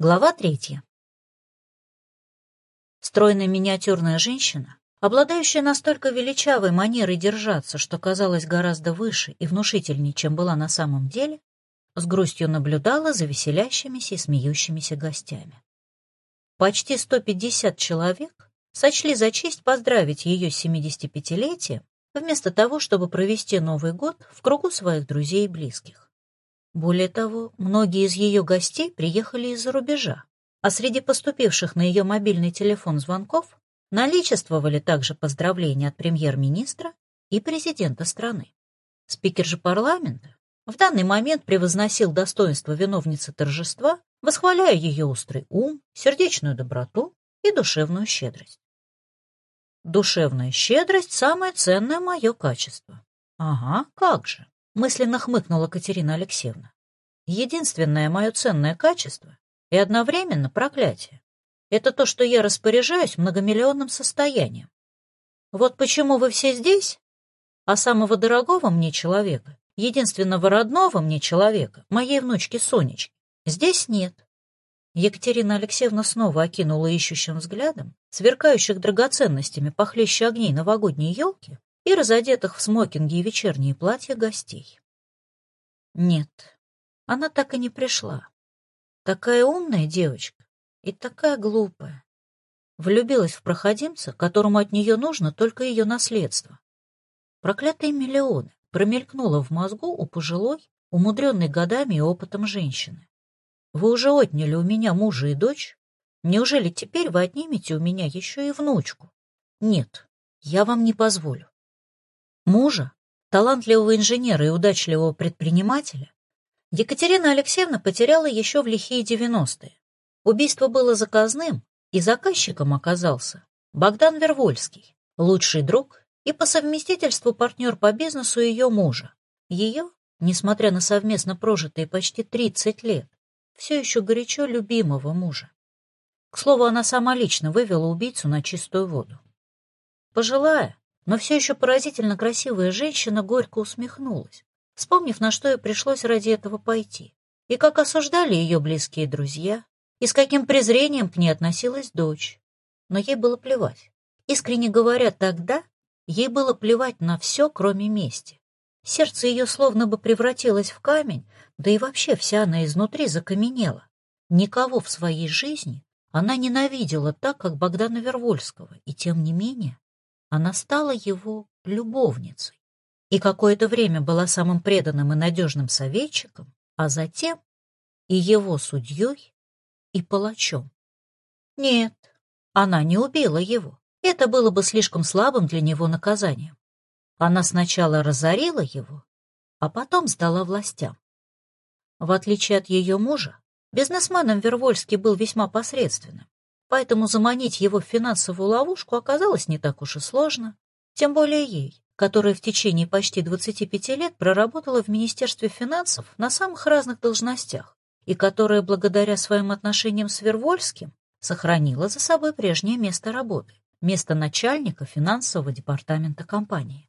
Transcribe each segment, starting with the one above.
Глава третья. Стройная миниатюрная женщина, обладающая настолько величавой манерой держаться, что казалась гораздо выше и внушительнее, чем была на самом деле, с грустью наблюдала за веселящимися и смеющимися гостями. Почти 150 человек сочли за честь поздравить ее с 75-летием, вместо того, чтобы провести Новый год в кругу своих друзей и близких. Более того, многие из ее гостей приехали из-за рубежа, а среди поступивших на ее мобильный телефон звонков наличествовали также поздравления от премьер-министра и президента страны. Спикер же парламента в данный момент превозносил достоинство виновницы торжества, восхваляя ее острый ум, сердечную доброту и душевную щедрость. Душевная щедрость — самое ценное мое качество. Ага, как же мысленно хмыкнула Катерина Алексеевна. Единственное мое ценное качество и одновременно проклятие — это то, что я распоряжаюсь многомиллионным состоянием. Вот почему вы все здесь, а самого дорогого мне человека, единственного родного мне человека, моей внучки Сонечки, здесь нет. Екатерина Алексеевна снова окинула ищущим взглядом сверкающих драгоценностями похлеще огней новогодней елки и разодетых в смокинги и вечерние платья гостей. Нет, она так и не пришла. Такая умная девочка и такая глупая. Влюбилась в проходимца, которому от нее нужно только ее наследство. Проклятые миллионы промелькнуло в мозгу у пожилой, умудренной годами и опытом женщины. Вы уже отняли у меня мужа и дочь? Неужели теперь вы отнимете у меня еще и внучку? Нет, я вам не позволю. Мужа, талантливого инженера и удачливого предпринимателя, Екатерина Алексеевна потеряла еще в лихие девяностые. Убийство было заказным, и заказчиком оказался Богдан Вервольский, лучший друг и по совместительству партнер по бизнесу ее мужа. Ее, несмотря на совместно прожитые почти 30 лет, все еще горячо любимого мужа. К слову, она сама лично вывела убийцу на чистую воду. Пожилая, но все еще поразительно красивая женщина горько усмехнулась, вспомнив, на что ей пришлось ради этого пойти, и как осуждали ее близкие друзья, и с каким презрением к ней относилась дочь. Но ей было плевать. Искренне говоря, тогда ей было плевать на все, кроме мести. Сердце ее словно бы превратилось в камень, да и вообще вся она изнутри закаменела. Никого в своей жизни она ненавидела так, как Богдана Вервольского, и тем не менее она стала его любовницей и какое-то время была самым преданным и надежным советчиком, а затем и его судьей, и палачом. Нет, она не убила его. Это было бы слишком слабым для него наказанием. Она сначала разорила его, а потом сдала властям. В отличие от ее мужа, бизнесменом Вервольский был весьма посредственным поэтому заманить его в финансовую ловушку оказалось не так уж и сложно, тем более ей, которая в течение почти 25 лет проработала в Министерстве финансов на самых разных должностях и которая благодаря своим отношениям с Вервольским сохранила за собой прежнее место работы, место начальника финансового департамента компании.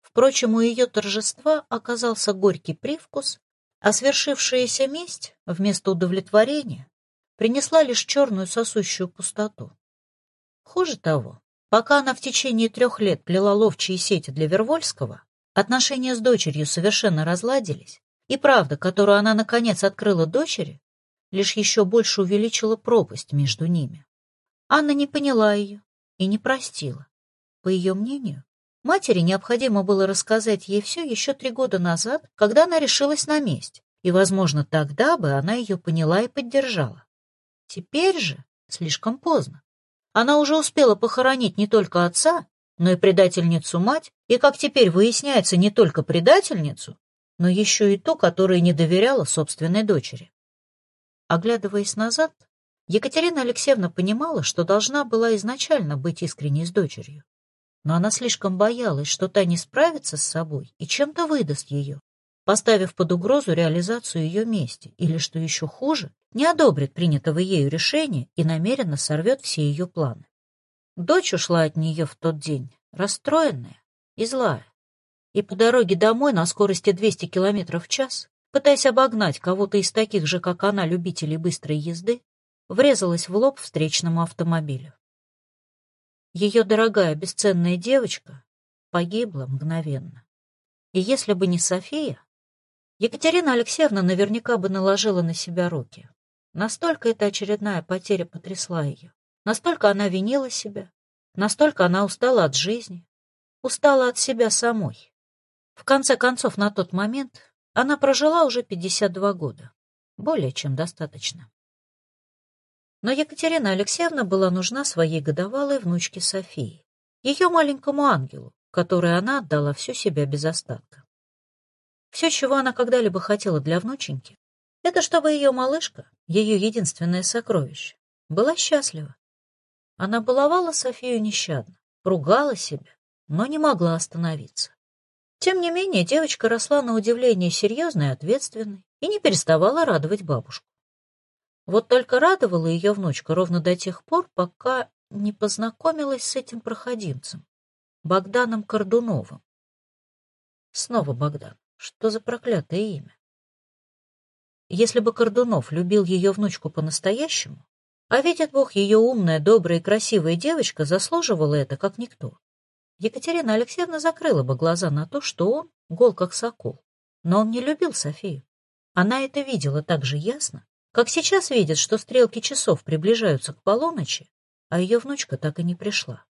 Впрочем, у ее торжества оказался горький привкус, а свершившаяся месть вместо удовлетворения принесла лишь черную сосущую пустоту. Хуже того, пока она в течение трех лет плела ловчие сети для Вервольского, отношения с дочерью совершенно разладились, и правда, которую она наконец открыла дочери, лишь еще больше увеличила пропасть между ними. Анна не поняла ее и не простила. По ее мнению, матери необходимо было рассказать ей все еще три года назад, когда она решилась на месть, и, возможно, тогда бы она ее поняла и поддержала. Теперь же слишком поздно. Она уже успела похоронить не только отца, но и предательницу мать, и, как теперь выясняется, не только предательницу, но еще и ту, которая не доверяла собственной дочери. Оглядываясь назад, Екатерина Алексеевна понимала, что должна была изначально быть искренней с дочерью. Но она слишком боялась, что та не справится с собой и чем-то выдаст ее, поставив под угрозу реализацию ее мести, или, что еще хуже, не одобрит принятого ею решения и намеренно сорвет все ее планы. Дочь ушла от нее в тот день, расстроенная и злая. И по дороге домой на скорости 200 км в час пытаясь обогнать кого-то из таких же, как она, любителей быстрой езды, врезалась в лоб встречному автомобилю. Ее дорогая бесценная девочка погибла мгновенно. И если бы не София, Екатерина Алексеевна наверняка бы наложила на себя руки. Настолько эта очередная потеря потрясла ее. Настолько она винила себя. Настолько она устала от жизни. Устала от себя самой. В конце концов, на тот момент она прожила уже 52 года. Более чем достаточно. Но Екатерина Алексеевна была нужна своей годовалой внучке Софии, ее маленькому ангелу, которой она отдала всю себя без остатка. Все, чего она когда-либо хотела для внученьки, это чтобы ее малышка, ее единственное сокровище, была счастлива. Она баловала Софию нещадно, ругала себя, но не могла остановиться. Тем не менее, девочка росла на удивление серьезной и ответственной и не переставала радовать бабушку. Вот только радовала ее внучка ровно до тех пор, пока не познакомилась с этим проходимцем, Богданом Кордуновым. Снова Богдан. Что за проклятое имя? Если бы Кордунов любил ее внучку по-настоящему, а видит Бог, ее умная, добрая и красивая девочка заслуживала это, как никто. Екатерина Алексеевна закрыла бы глаза на то, что он гол как сокол. Но он не любил Софию. Она это видела так же ясно, как сейчас видит, что стрелки часов приближаются к полуночи, а ее внучка так и не пришла.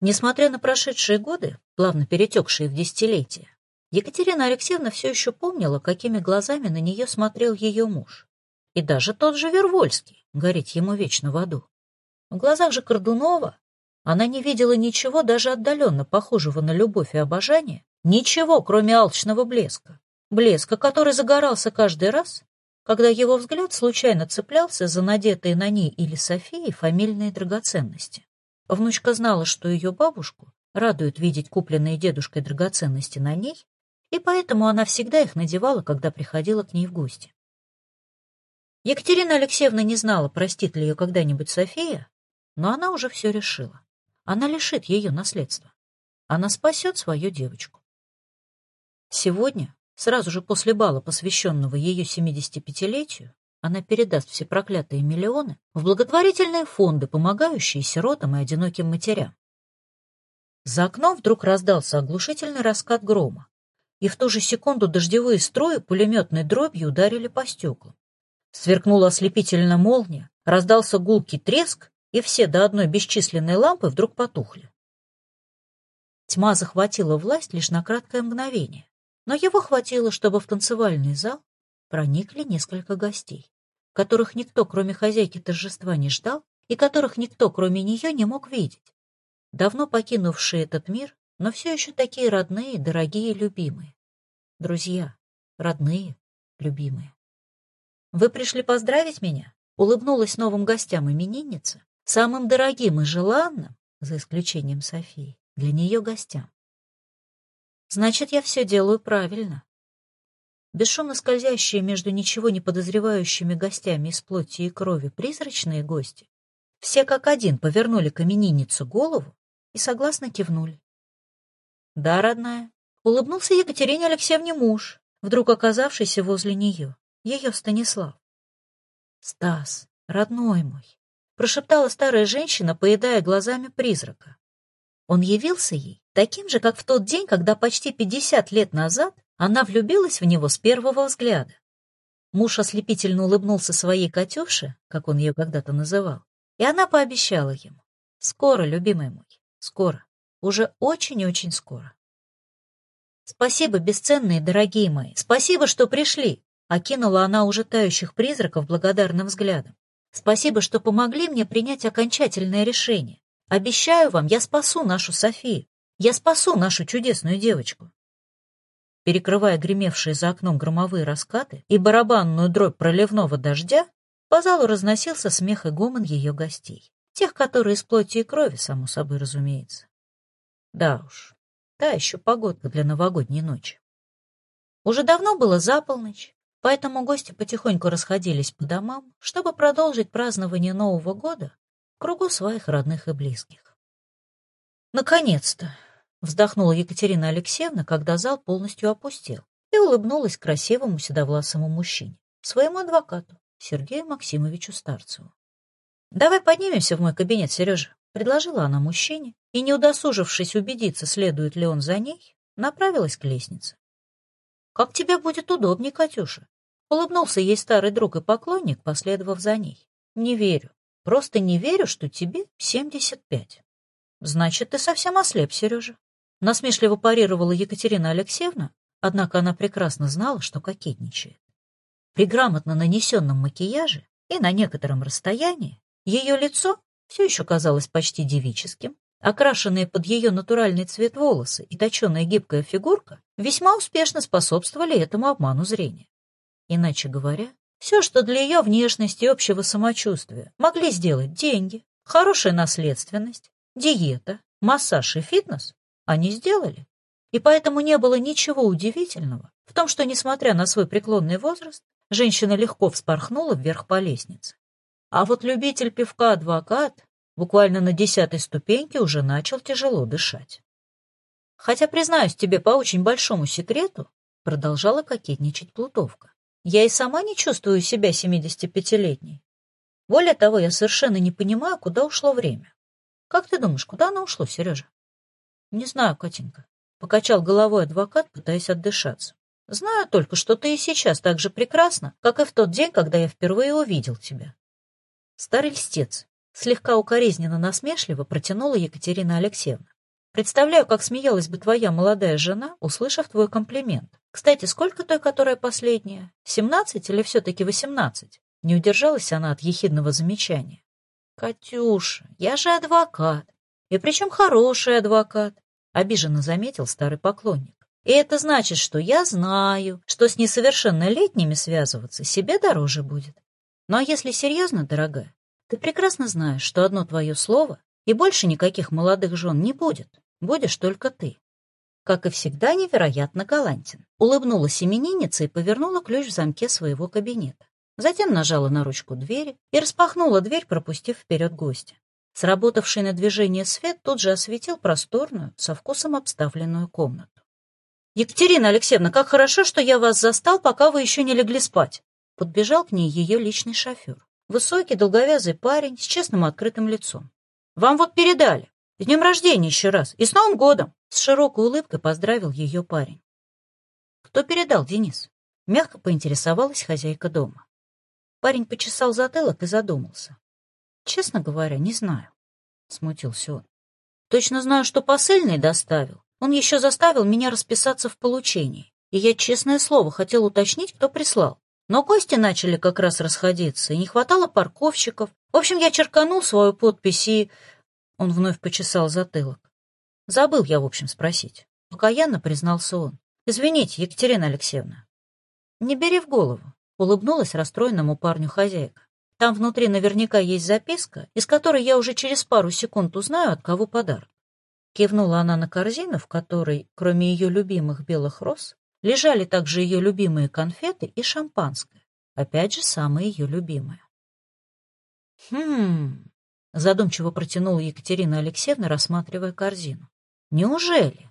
Несмотря на прошедшие годы, плавно перетекшие в десятилетия, Екатерина Алексеевна все еще помнила, какими глазами на нее смотрел ее муж. И даже тот же Вервольский, гореть ему вечно в аду. В глазах же Кордунова она не видела ничего даже отдаленно похожего на любовь и обожание, ничего, кроме алчного блеска. Блеска, который загорался каждый раз, когда его взгляд случайно цеплялся за надетые на ней или Софии фамильные драгоценности. Внучка знала, что ее бабушку радует видеть купленные дедушкой драгоценности на ней, и поэтому она всегда их надевала, когда приходила к ней в гости. Екатерина Алексеевна не знала, простит ли ее когда-нибудь София, но она уже все решила. Она лишит ее наследства. Она спасет свою девочку. Сегодня Сразу же после бала, посвященного ее 75-летию, она передаст все проклятые миллионы в благотворительные фонды, помогающие сиротам и одиноким матерям. За окном вдруг раздался оглушительный раскат грома, и в ту же секунду дождевые струи пулеметной дробью ударили по стеклам. Сверкнула ослепительная молния, раздался гулкий треск, и все до одной бесчисленной лампы вдруг потухли. Тьма захватила власть лишь на краткое мгновение но его хватило, чтобы в танцевальный зал проникли несколько гостей, которых никто, кроме хозяйки торжества, не ждал и которых никто, кроме нее, не мог видеть. Давно покинувшие этот мир, но все еще такие родные, дорогие любимые. Друзья, родные, любимые. «Вы пришли поздравить меня?» — улыбнулась новым гостям именинница, самым дорогим и желанным, за исключением Софии, для нее гостям. Значит, я все делаю правильно. Бесшумно скользящие между ничего не подозревающими гостями из плоти и крови призрачные гости, все как один повернули к именинницу голову и согласно кивнули. «Да, родная», — улыбнулся Екатерине Алексеевне муж, вдруг оказавшийся возле нее, ее Станислав. «Стас, родной мой», — прошептала старая женщина, поедая глазами призрака. Он явился ей таким же, как в тот день, когда почти пятьдесят лет назад она влюбилась в него с первого взгляда. Муж ослепительно улыбнулся своей Катюше, как он ее когда-то называл, и она пообещала ему. «Скоро, любимый мой, скоро, уже очень-очень скоро». «Спасибо, бесценные дорогие мои, спасибо, что пришли!» Окинула она уже тающих призраков благодарным взглядом. «Спасибо, что помогли мне принять окончательное решение. Обещаю вам, я спасу нашу Софию. Я спасу нашу чудесную девочку. Перекрывая гремевшие за окном громовые раскаты и барабанную дробь проливного дождя, по залу разносился смех и гомон ее гостей. Тех, которые из плоти и крови, само собой разумеется. Да уж, та еще погодка для новогодней ночи. Уже давно было за полночь, поэтому гости потихоньку расходились по домам, чтобы продолжить празднование Нового года в кругу своих родных и близких. Наконец-то! Вздохнула Екатерина Алексеевна, когда зал полностью опустел, и улыбнулась красивому седовласому мужчине, своему адвокату, Сергею Максимовичу Старцеву. «Давай поднимемся в мой кабинет, Сережа», — предложила она мужчине, и, не удосужившись убедиться, следует ли он за ней, направилась к лестнице. «Как тебе будет удобнее, Катюша?» Улыбнулся ей старый друг и поклонник, последовав за ней. «Не верю. Просто не верю, что тебе 75. Значит, ты совсем ослеп, Сережа. Насмешливо парировала Екатерина Алексеевна, однако она прекрасно знала, что кокетничает. При грамотно нанесенном макияже и на некотором расстоянии ее лицо все еще казалось почти девическим, окрашенные под ее натуральный цвет волосы и точеная гибкая фигурка весьма успешно способствовали этому обману зрения. Иначе говоря, все, что для ее внешности и общего самочувствия могли сделать деньги, хорошая наследственность, диета, массаж и фитнес, они сделали. И поэтому не было ничего удивительного в том, что, несмотря на свой преклонный возраст, женщина легко вспорхнула вверх по лестнице. А вот любитель пивка-адвокат буквально на десятой ступеньке уже начал тяжело дышать. Хотя, признаюсь тебе по очень большому секрету, продолжала кокетничать Плутовка. Я и сама не чувствую себя 75-летней. Более того, я совершенно не понимаю, куда ушло время. Как ты думаешь, куда оно ушло, Сережа? Не знаю, Катенька. Покачал головой адвокат, пытаясь отдышаться. Знаю только, что ты и сейчас так же прекрасна, как и в тот день, когда я впервые увидел тебя. Старый льстец, слегка укоризненно насмешливо протянула Екатерина Алексеевна. Представляю, как смеялась бы твоя молодая жена, услышав твой комплимент. Кстати, сколько той, которая последняя? Семнадцать или все-таки восемнадцать? Не удержалась она от ехидного замечания. Катюша, я же адвокат. И причем хороший адвокат, обиженно заметил старый поклонник. И это значит, что я знаю, что с несовершеннолетними связываться себе дороже будет. Ну если серьезно, дорогая, ты прекрасно знаешь, что одно твое слово и больше никаких молодых жен не будет. Будешь только ты. Как и всегда, невероятно галантен. Улыбнулась именинница и повернула ключ в замке своего кабинета. Затем нажала на ручку двери и распахнула дверь, пропустив вперед гостя. Сработавший на движение свет тут же осветил просторную, со вкусом обставленную комнату. «Екатерина Алексеевна, как хорошо, что я вас застал, пока вы еще не легли спать!» Подбежал к ней ее личный шофер. Высокий, долговязый парень с честным открытым лицом. «Вам вот передали. С днем рождения еще раз. И с Новым годом!» С широкой улыбкой поздравил ее парень. «Кто передал, Денис?» Мягко поинтересовалась хозяйка дома. Парень почесал затылок и задумался. «Честно говоря, не знаю», — смутился он. «Точно знаю, что посыльный доставил. Он еще заставил меня расписаться в получении. И я, честное слово, хотел уточнить, кто прислал. Но гости начали как раз расходиться, и не хватало парковщиков. В общем, я черканул свою подпись и он вновь почесал затылок. Забыл я, в общем, спросить. Покаянно признался он. Извините, Екатерина Алексеевна. Не бери в голову, улыбнулась расстроенному парню хозяйка. Там внутри наверняка есть записка, из которой я уже через пару секунд узнаю, от кого подарок. Кивнула она на корзину, в которой, кроме ее любимых белых роз, лежали также ее любимые конфеты и шампанское. Опять же, самое ее любимое. Хм, Задумчиво протянула Екатерина Алексеевна, рассматривая корзину. Неужели?